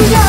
We are